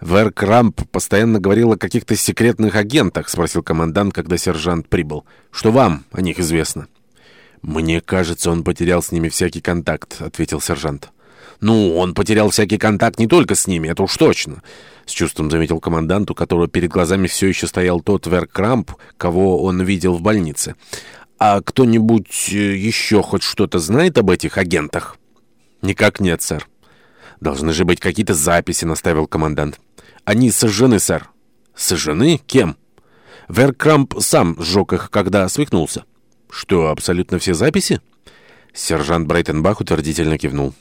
«Вэр Крамп постоянно говорил о каких-то секретных агентах», — спросил командант, когда сержант прибыл. «Что вам о них известно?» «Мне кажется, он потерял с ними всякий контакт», — ответил сержант. «Ну, он потерял всякий контакт не только с ними, это уж точно», — с чувством заметил командант, у которого перед глазами все еще стоял тот Вэр Крамп, кого он видел в больнице. «А кто-нибудь э, еще хоть что-то знает об этих агентах?» «Никак нет, сэр». «Должны же быть какие-то записи», — наставил командант. «Они сожжены, сэр». «Сожжены? Кем?» Веркрамп сам сжег их, когда свыкнулся. «Что, абсолютно все записи?» Сержант Брейтенбах утвердительно кивнул.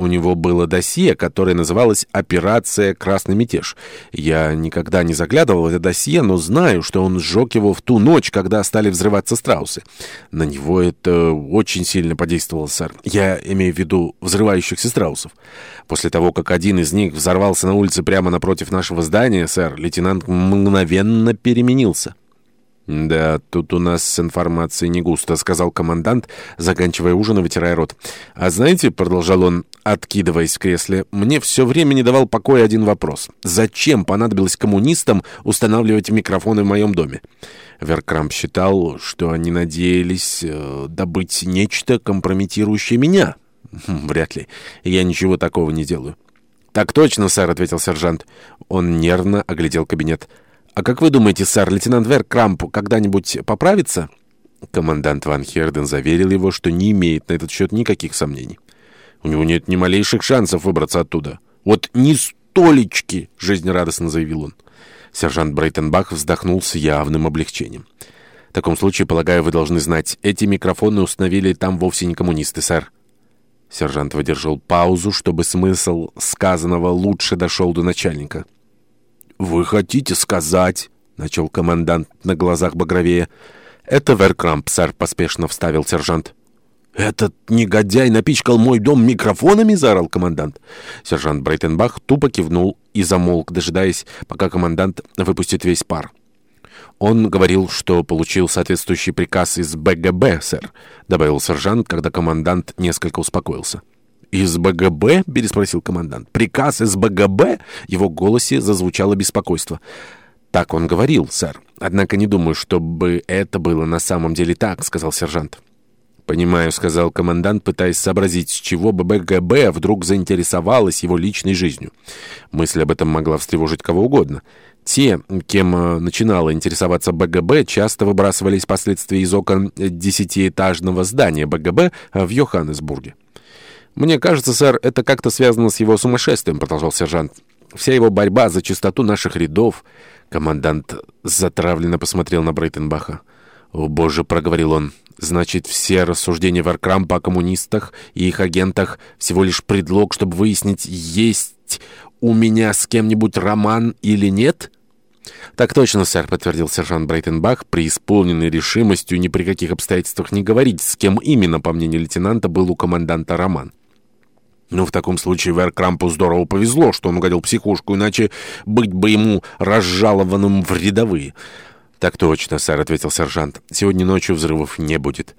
У него было досье, которое называлось «Операция Красный мятеж». Я никогда не заглядывал в это досье, но знаю, что он сжег его в ту ночь, когда стали взрываться страусы. На него это очень сильно подействовало, сэр. Я имею в виду взрывающихся страусов. После того, как один из них взорвался на улице прямо напротив нашего здания, сэр, лейтенант мгновенно переменился. «Да, тут у нас с информацией не густо», — сказал командант, заканчивая ужин и вытирая рот. «А знаете», — продолжал он, Откидываясь в кресле, мне все время не давал покоя один вопрос. Зачем понадобилось коммунистам устанавливать микрофоны в моем доме? Веркрамп считал, что они надеялись э, добыть нечто, компрометирующее меня. Хм, вряд ли. Я ничего такого не делаю. «Так точно, сэр», — ответил сержант. Он нервно оглядел кабинет. «А как вы думаете, сэр, лейтенант Веркрамп когда-нибудь поправится?» Командант Ван Херден заверил его, что не имеет на этот счет никаких сомнений. У него нет ни малейших шансов выбраться оттуда. Вот ни столечки, жизнерадостно заявил он. Сержант Брейтенбах вздохнул с явным облегчением. В таком случае, полагаю, вы должны знать, эти микрофоны установили там вовсе не коммунисты, сэр. Сержант выдержал паузу, чтобы смысл сказанного лучше дошел до начальника. «Вы хотите сказать?» — начал командант на глазах Багровея. «Это Веркрамп, сэр», — поспешно вставил сержант. «Этот негодяй напичкал мой дом микрофонами!» — заорал командант. Сержант Брейтенбах тупо кивнул и замолк, дожидаясь, пока командант выпустит весь пар. «Он говорил, что получил соответствующий приказ из БГБ, сэр», — добавил сержант, когда командант несколько успокоился. «Из БГБ?» — переспросил командант. «Приказ из БГБ?» — его голосе зазвучало беспокойство. «Так он говорил, сэр. Однако не думаю, чтобы это было на самом деле так», — сказал сержант. «Понимаю», — сказал командант, пытаясь сообразить, с чего БГБ вдруг заинтересовалась его личной жизнью. Мысль об этом могла встревожить кого угодно. Те, кем э, начинала интересоваться БГБ, часто выбрасывались впоследствии из окон десятиэтажного здания БГБ э, в Йоханнесбурге. «Мне кажется, сэр, это как-то связано с его сумасшествием», — продолжал сержант. «Вся его борьба за чистоту наших рядов...» Командант затравленно посмотрел на Брейтенбаха. «О, боже», — проговорил он, — Значит, все рассуждения Варкрампа о коммунистах и их агентах всего лишь предлог, чтобы выяснить, есть у меня с кем-нибудь роман или нет?» «Так точно, сэр», — подтвердил сержант Брейтенбах, преисполненный решимостью ни при каких обстоятельствах не говорить, с кем именно, по мнению лейтенанта, был у команданта роман. «Ну, в таком случае Вэр здорово повезло, что он угодил психушку, иначе быть бы ему разжалованным в рядовые». «Так точно, сэр», — ответил сержант. «Сегодня ночью взрывов не будет».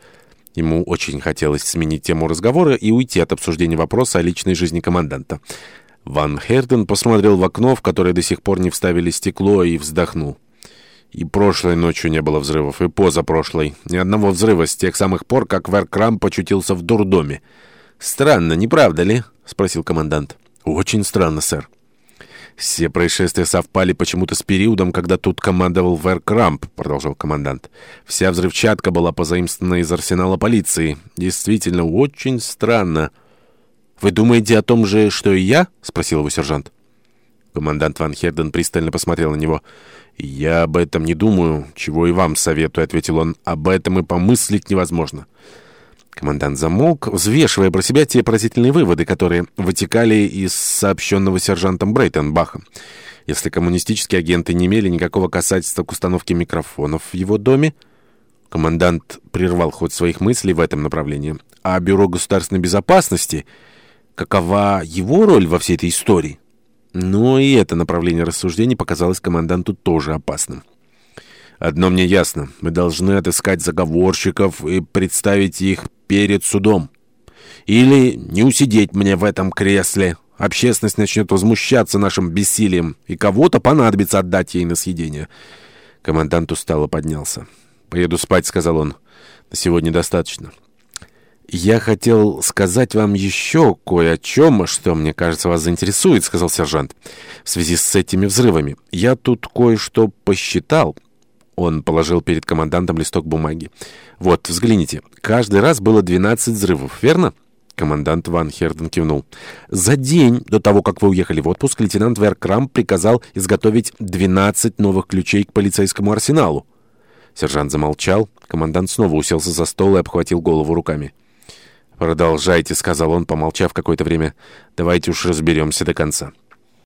Ему очень хотелось сменить тему разговора и уйти от обсуждения вопроса о личной жизни команданта. Ван Херден посмотрел в окно, в которое до сих пор не вставили стекло, и вздохнул. И прошлой ночью не было взрывов, и позапрошлой. Ни одного взрыва с тех самых пор, как Веркрам почутился в дурдоме. «Странно, не правда ли?» — спросил командант. «Очень странно, сэр». «Все происшествия совпали почему-то с периодом, когда тут командовал Вер Крамп», — продолжал командант. «Вся взрывчатка была позаимствована из арсенала полиции. Действительно, очень странно». «Вы думаете о том же, что и я?» — спросил его сержант. Командант Ван Херден пристально посмотрел на него. «Я об этом не думаю, чего и вам советую», — ответил он. «Об этом и помыслить невозможно». Командант замолк, взвешивая про себя те поразительные выводы, которые вытекали из сообщенного сержантом Брейтенбахом. Если коммунистические агенты не имели никакого касательства к установке микрофонов в его доме, командант прервал ход своих мыслей в этом направлении, а Бюро государственной безопасности, какова его роль во всей этой истории? Но и это направление рассуждений показалось команданту тоже опасным. «Одно мне ясно. Мы должны отыскать заговорщиков и представить их перед судом. Или не усидеть мне в этом кресле. Общественность начнет возмущаться нашим бессилием, и кого-то понадобится отдать ей на съедение. Командант устало поднялся. «Поеду спать», — сказал он. «На сегодня достаточно». «Я хотел сказать вам еще кое о чем, что, мне кажется, вас заинтересует», — сказал сержант. «В связи с этими взрывами. Я тут кое-что посчитал». Он положил перед командантом листок бумаги. «Вот, взгляните. Каждый раз было 12 взрывов, верно?» Командант Ван Херден кивнул. «За день до того, как вы уехали в отпуск, лейтенант Веркрам приказал изготовить 12 новых ключей к полицейскому арсеналу». Сержант замолчал. Командант снова уселся за стол и обхватил голову руками. «Продолжайте», — сказал он, помолчав какое-то время. «Давайте уж разберемся до конца».